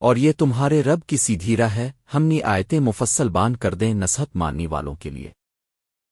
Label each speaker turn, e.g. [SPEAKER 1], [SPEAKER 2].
[SPEAKER 1] اور یہ تمہارے رب کی سیدھی راہ ہے، ہم نے آیتیں مفصل بان کر دیں نصحت ماننے والوں کے لیے۔